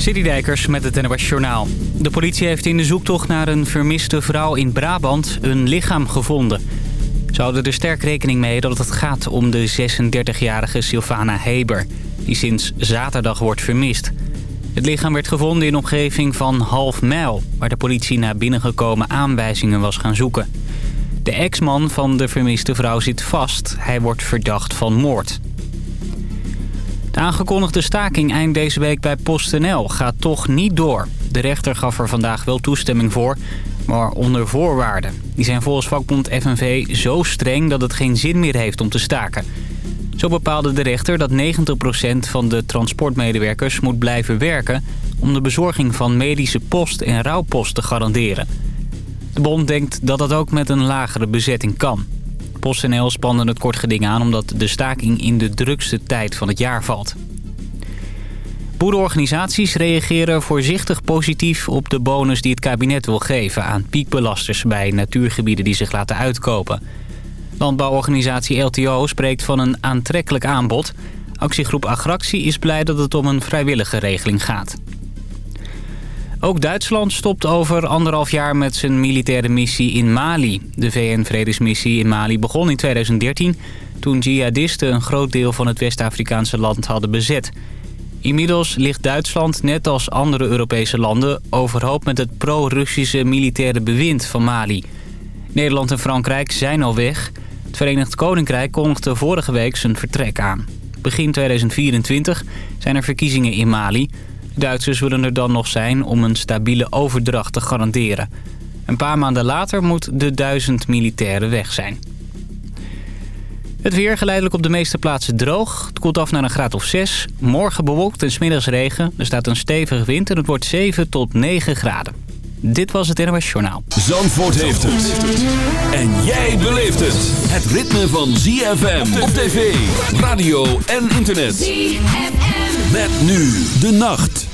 Citydijkers met het NWS Journaal. De politie heeft in de zoektocht naar een vermiste vrouw in Brabant een lichaam gevonden. Ze houden er sterk rekening mee dat het gaat om de 36-jarige Sylvana Heber... die sinds zaterdag wordt vermist. Het lichaam werd gevonden in omgeving van Half Mijl... waar de politie naar binnengekomen aanwijzingen was gaan zoeken. De ex-man van de vermiste vrouw zit vast. Hij wordt verdacht van moord. De aangekondigde staking eind deze week bij PostNL gaat toch niet door. De rechter gaf er vandaag wel toestemming voor, maar onder voorwaarden. Die zijn volgens vakbond FNV zo streng dat het geen zin meer heeft om te staken. Zo bepaalde de rechter dat 90% van de transportmedewerkers moet blijven werken... om de bezorging van medische post en rouwpost te garanderen. De bond denkt dat dat ook met een lagere bezetting kan. PostNL spande het kort geding aan omdat de staking in de drukste tijd van het jaar valt. Boerenorganisaties reageren voorzichtig positief op de bonus die het kabinet wil geven aan piekbelasters bij natuurgebieden die zich laten uitkopen. Landbouworganisatie LTO spreekt van een aantrekkelijk aanbod. Actiegroep Agractie is blij dat het om een vrijwillige regeling gaat. Ook Duitsland stopt over anderhalf jaar met zijn militaire missie in Mali. De VN-vredesmissie in Mali begon in 2013... toen jihadisten een groot deel van het West-Afrikaanse land hadden bezet. Inmiddels ligt Duitsland, net als andere Europese landen... overhoop met het pro-Russische militaire bewind van Mali. Nederland en Frankrijk zijn al weg. Het Verenigd Koninkrijk kondigde vorige week zijn vertrek aan. Begin 2024 zijn er verkiezingen in Mali... Duitsers willen er dan nog zijn om een stabiele overdracht te garanderen. Een paar maanden later moet de duizend militairen weg zijn. Het weer geleidelijk op de meeste plaatsen droog. Het koelt af naar een graad of 6. Morgen bewolkt en smiddags regen. Er staat een stevige wind en het wordt 7 tot 9 graden. Dit was het NOS Journaal. Zandvoort heeft het. En jij beleeft het. Het ritme van ZFM op tv, radio en internet. ZFM. Met nu de nacht.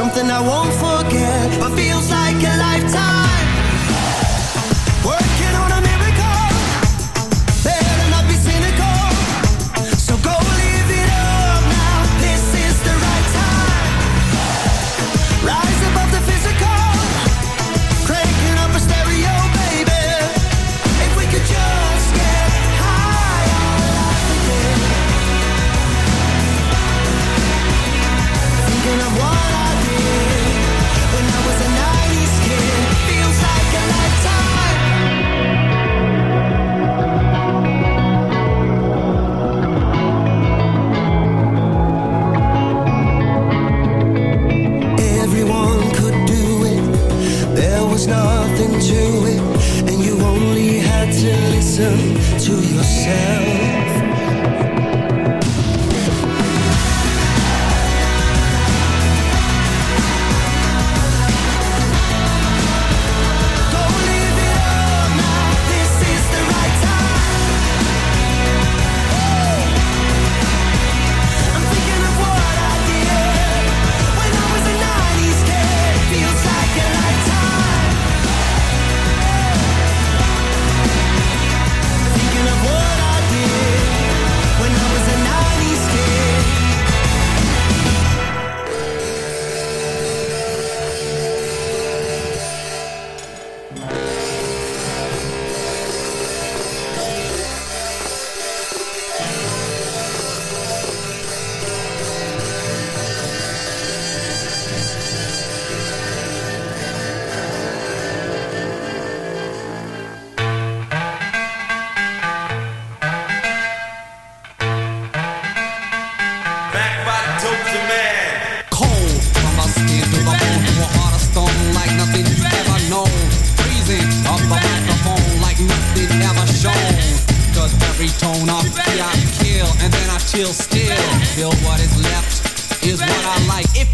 Something I won't forget But feels like a lifetime.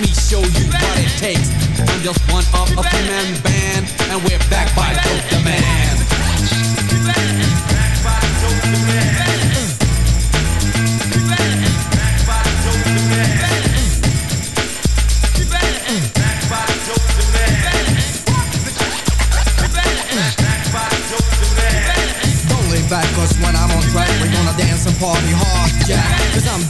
me show you what it takes. I'm just one of a two-man band, and we're back by Dope Demand. Back by Dope Demand. back Cause when I'm on track We're gonna dance and party hard, yeah Cause I'm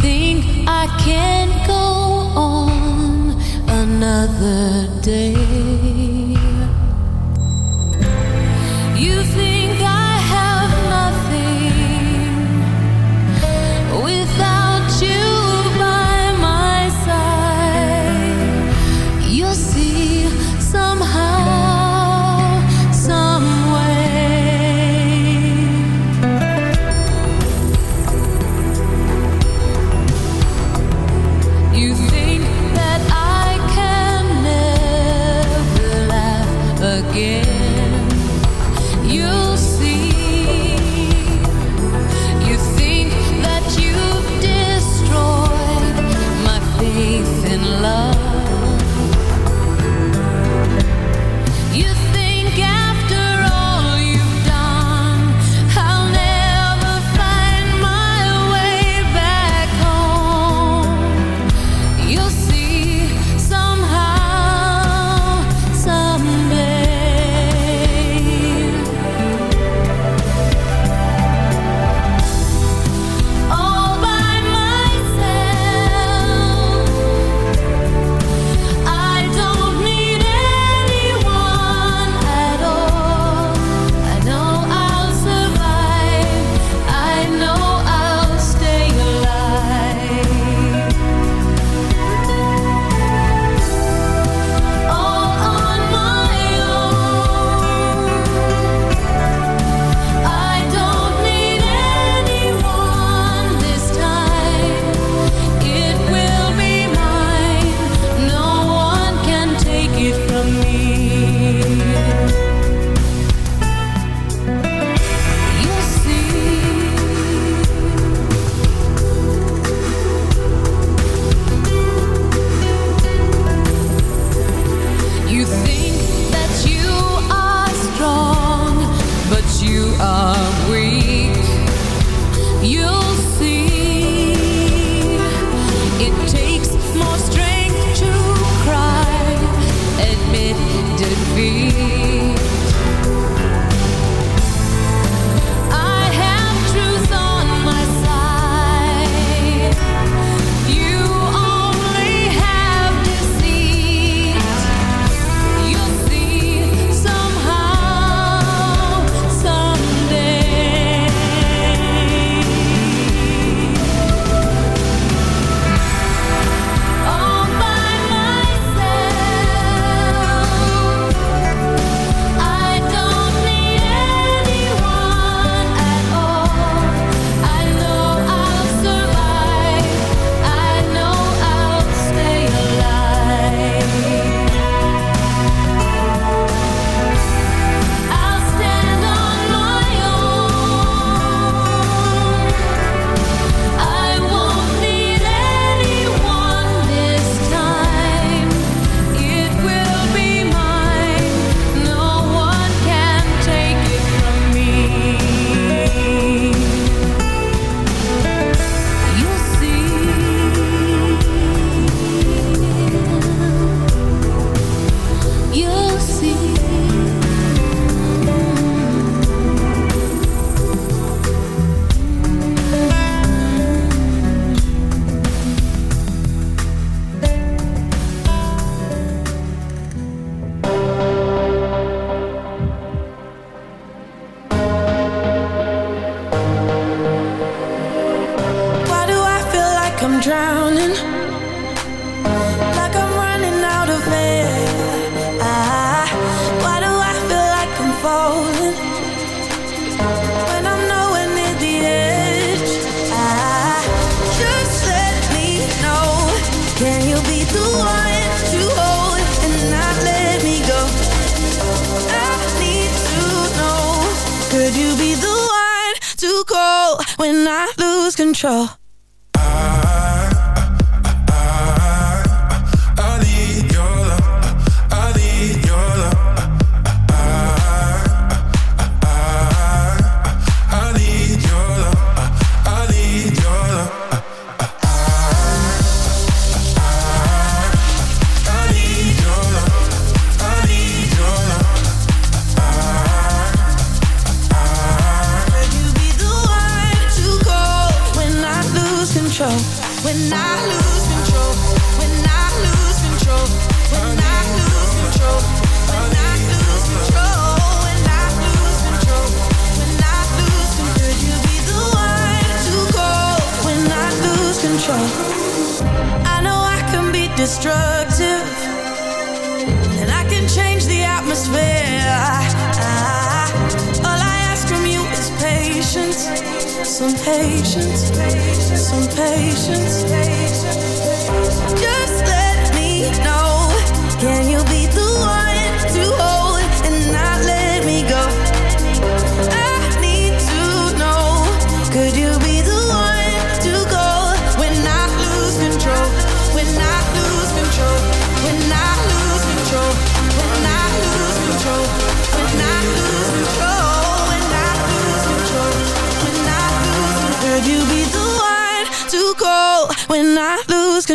Think I can't go on another day.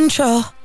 Control?